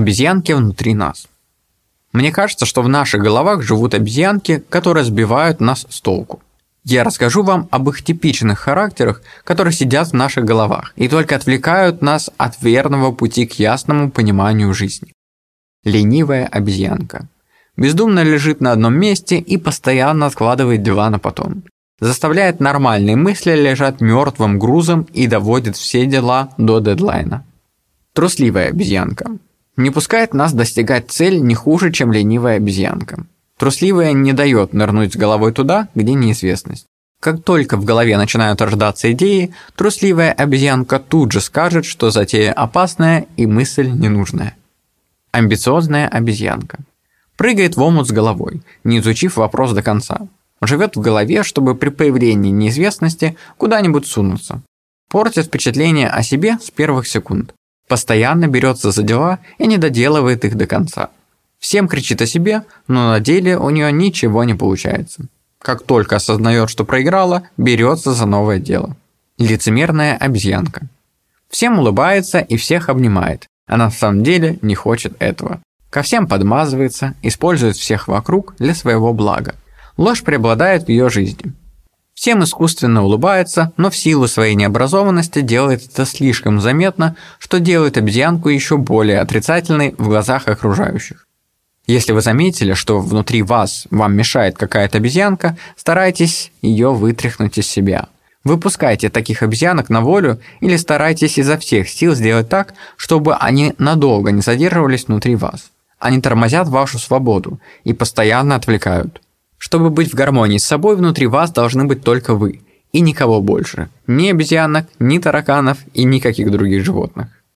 Обезьянки внутри нас. Мне кажется, что в наших головах живут обезьянки, которые сбивают нас с толку. Я расскажу вам об их типичных характерах, которые сидят в наших головах и только отвлекают нас от верного пути к ясному пониманию жизни. Ленивая обезьянка. Бездумно лежит на одном месте и постоянно откладывает дела на потом. Заставляет нормальные мысли лежать мертвым грузом и доводит все дела до дедлайна. Трусливая обезьянка. Не пускает нас достигать цель не хуже, чем ленивая обезьянка. Трусливая не дает нырнуть с головой туда, где неизвестность. Как только в голове начинают рождаться идеи, трусливая обезьянка тут же скажет, что затея опасная и мысль ненужная. Амбициозная обезьянка. Прыгает в омут с головой, не изучив вопрос до конца. Живет в голове, чтобы при появлении неизвестности куда-нибудь сунуться. Портит впечатление о себе с первых секунд. Постоянно берется за дела и не доделывает их до конца. Всем кричит о себе, но на деле у нее ничего не получается. Как только осознает, что проиграла, берется за новое дело. Лицемерная обезьянка. Всем улыбается и всех обнимает, а на самом деле не хочет этого. Ко всем подмазывается, использует всех вокруг для своего блага. Ложь преобладает в ее жизни. Всем искусственно улыбается, но в силу своей необразованности делает это слишком заметно, что делает обезьянку еще более отрицательной в глазах окружающих. Если вы заметили, что внутри вас вам мешает какая-то обезьянка, старайтесь ее вытряхнуть из себя. Выпускайте таких обезьянок на волю или старайтесь изо всех сил сделать так, чтобы они надолго не задерживались внутри вас. Они тормозят вашу свободу и постоянно отвлекают. Чтобы быть в гармонии с собой, внутри вас должны быть только вы и никого больше. Ни обезьянок, ни тараканов и никаких других животных.